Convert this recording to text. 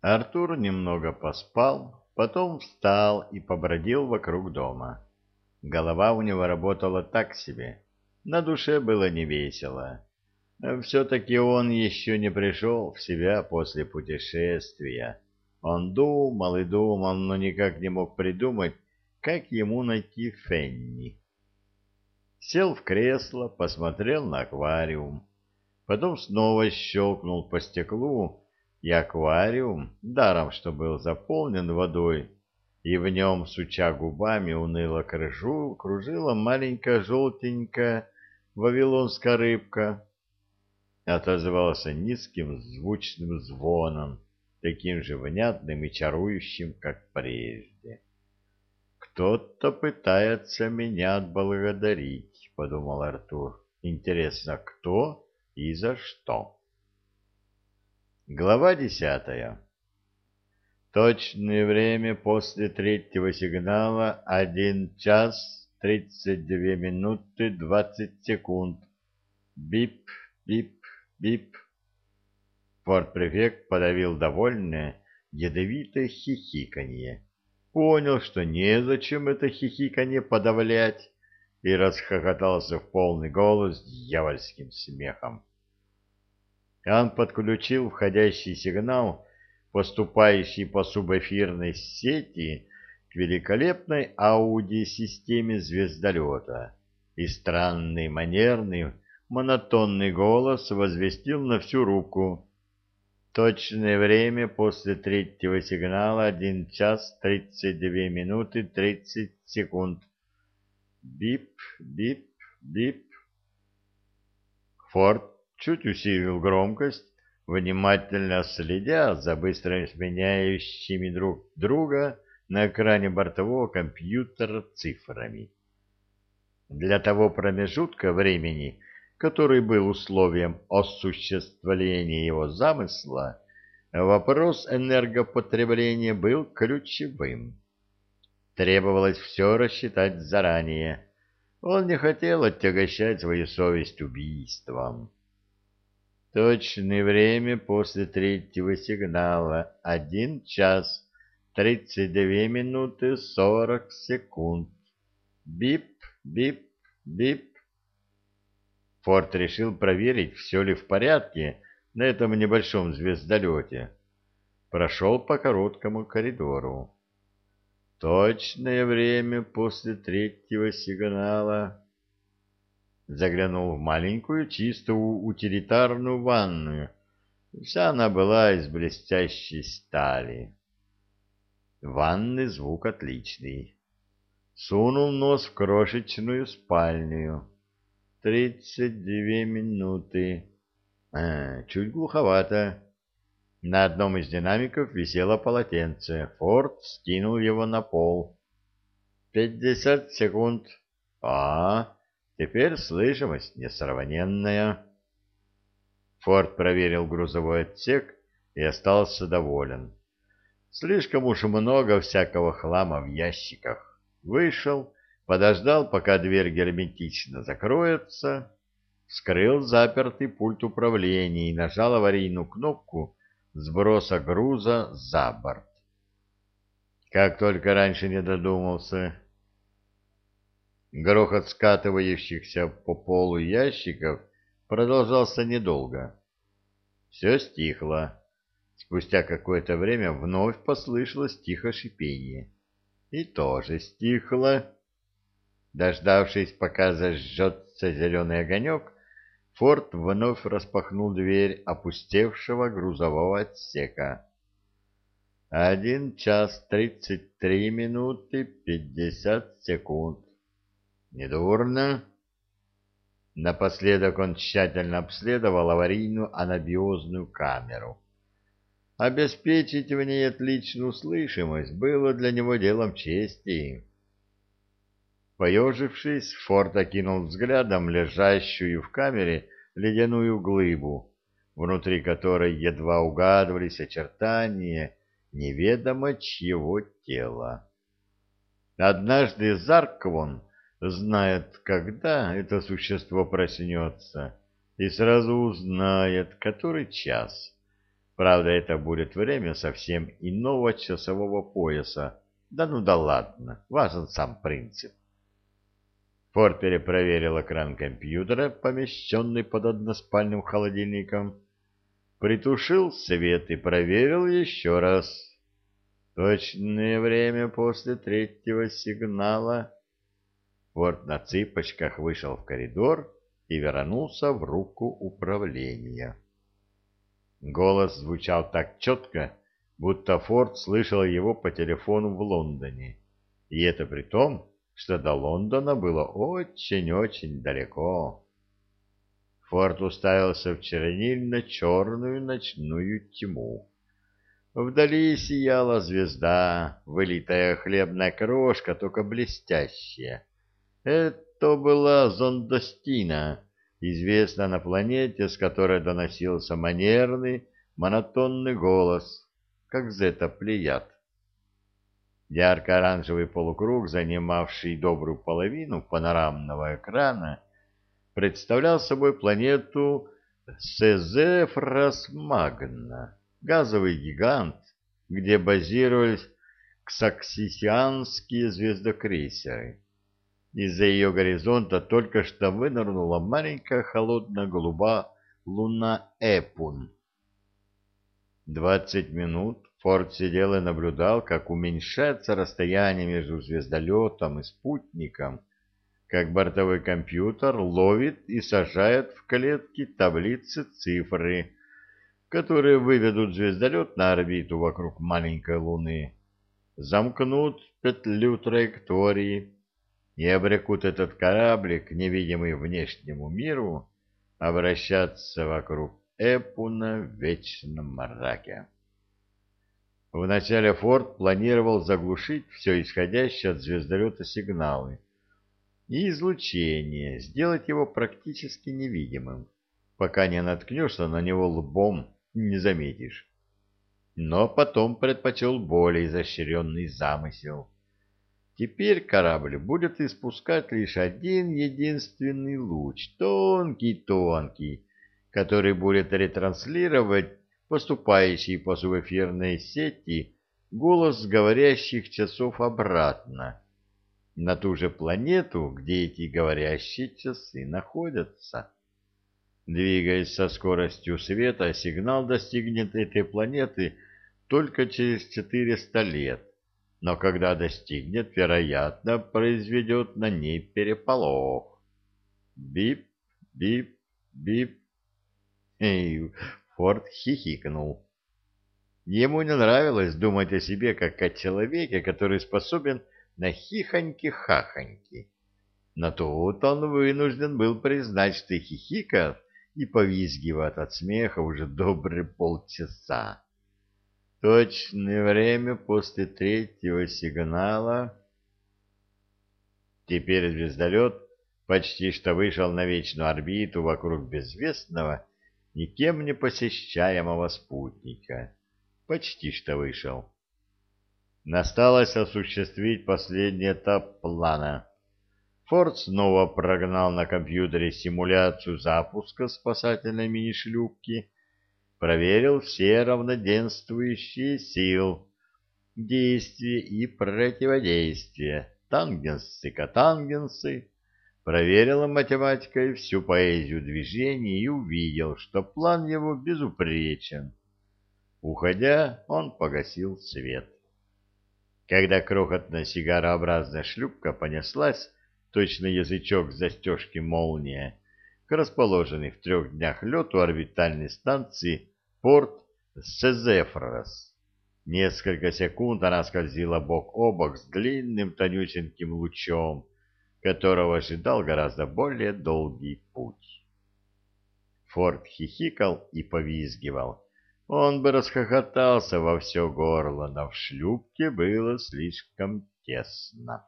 Артур немного поспал, потом встал и побродил вокруг дома. Голова у него работала так себе, на душе было невесело. Все-таки он еще не пришел в себя после путешествия. Он думал и думал, но никак не мог придумать, как ему найти Фенни. Сел в кресло, посмотрел на аквариум. Потом снова щелкнул по стеклу, и аквариум, даром что был заполнен водой, и в нем, суча губами, уныло крыжу, кружила маленькая желтенькая вавилонская рыбка. Отозвался низким звучным звоном, таким же внятным и чарующим, как прежде. «Кто-то пытается меня отблагодарить», — подумал Артур. «Интересно, кто и за что?» Глава десятая. Точное время после третьего сигнала — один час тридцать две минуты двадцать секунд. Бип, бип, бип. Форт-префект подавил довольное, ядовитое хихиканье. Понял, что незачем это хихиканье подавлять, и расхохотался в полный голос дьявольским смехом. Он подключил входящий сигнал, поступающий по субэфирной сети, к великолепной аудиосистеме звездолета, и странный, манерный, монотонный голос возвестил на всю руку. Точное время после третьего сигнала — один час тридцать две минуты тридцать секунд. Бип, бип, бип. Форд чуть усилил громкость, внимательно следя за быстро сменяющими друг друга на экране бортового компьютера цифрами. Для того промежутка времени, который был условием осуществления его замысла, вопрос энергопотребления был ключевым. Требовалось все рассчитать заранее. Он не хотел отягощать свою совесть убийством. Точное время после третьего сигнала — один час тридцать две минуты сорок секунд. Бип, бип, бип. Форд решил проверить, все ли в порядке на этом небольшом звездолете. Прошел по короткому коридору. Точное время после третьего сигнала заглянул в маленькую чистую утилитарную ванную. Вся она была из блестящей стали. Ванный звук отличный. Сунул нос в крошечную спальню. Тридцать две минуты. А, чуть глуховато. На одном из динамиков висело полотенце. Форд скинул его на пол. Пятьдесят секунд. А, Теперь слышимость несравненная. Форд проверил грузовой отсек и остался доволен. Слишком уж много всякого хлама в ящиках. Вышел, подождал, пока дверь герметично закроется, вскрыл запертый пульт управления и нажал аварийную кнопку сброса груза за борт. Как только раньше не додумался, Грохот скатывающихся по полу ящиков продолжался недолго. Все стихло. Спустя какое-то время вновь послышалось тихо шипение. И тоже стихло. Дождавшись, пока зажжется зеленый огонек, Форд вновь распахнул дверь опустевшего грузового отсека. Один час тридцать три минуты пятьдесят секунд. Недурно. Напоследок он тщательно обследовал аварийную анабиозную камеру. Обеспечить в ней отличную слышимость было для него делом чести. Поежившись, Форд окинул взглядом лежащую в камере ледяную глыбу, внутри которой едва угадывались очертания неведомо чьего тела. Однажды Зарквон знает, когда это существо проснется, и сразу узнает, который час, Правда, это будет время совсем иного часового пояса. Да ну да ладно, важен сам принцип. Форд перепроверил экран компьютера, помещенный под односпальным холодильником, притушил свет и проверил еще раз. Точное время после третьего сигнала. Форд на цыпочках вышел в коридор и вернулся в руку управления. Голос звучал так четко, будто Форд слышал его по телефону в Лондоне. И это при том, что до Лондона было очень-очень далеко. Форд уставился в чернильно-черную ночную тьму. Вдали сияла звезда, вылитая хлебная крошка, только блестящая. Это была Зондостина, известная на планете, с которой доносился манерный, монотонный голос, как зета Плеяд. Ярко-оранжевый полукруг, занимавший добрую половину панорамного экрана, представлял собой планету Сезефрос Магна, газовый гигант, где базировались ксаксисианские звездокрейсеры. Из-за ее горизонта только что вынырнула маленькая холодно-голубая луна Эпун. Двадцать минут Форд сидел и наблюдал, как уменьшается расстояние между звездолетом и спутником, как бортовой компьютер ловит и сажает в клетки таблицы цифры, которые выведут звездолет на орбиту вокруг маленькой Луны, замкнут петлю траектории и обрекут этот кораблик, невидимый внешнему миру, обращаться вокруг Эпуна в вечном мраке. Вначале Форд планировал заглушить все исходящее от звездолета сигналы и излучение, сделать его практически невидимым, пока не наткнешься на него лбом, не заметишь. Но потом предпочел более изощренный замысел. Теперь корабль будет испускать лишь один единственный луч, тонкий-тонкий, который будет ретранслировать поступающий по субэфирной сети голос говорящих часов обратно, на ту же планету, где эти говорящие часы находятся. Двигаясь со скоростью света, сигнал достигнет этой планеты только через 400 лет, но когда достигнет, вероятно, произведет на ней переполох. Бип, бип, бип. Эй, Форд хихикнул. Ему не нравилось думать о себе как о человеке, который способен на хихоньки-хахоньки. Но тут он вынужден был признать, что хихикает и повизгивает от смеха уже добрые полчаса. Точное время после третьего сигнала. Теперь звездолет почти что вышел на вечную орбиту вокруг безвестного никем не посещаемого спутника. Почти что вышел. Насталось осуществить последний этап плана. Форд снова прогнал на компьютере симуляцию запуска спасательной мини-шлюпки, проверил все равноденствующие сил, действия и противодействия, тангенсы-котангенсы, проверила математикой всю поэзию движений и увидел, что план его безупречен. Уходя, он погасил свет. Когда крохотная сигарообразная шлюпка понеслась, точно язычок застежки молния, к расположенной в трех днях лету орбитальной станции порт Сезефрос. Несколько секунд она скользила бок о бок с длинным тонюсеньким лучом, которого ожидал гораздо более долгий путь. Форд хихикал и повизгивал. Он бы расхохотался во все горло, но в шлюпке было слишком тесно.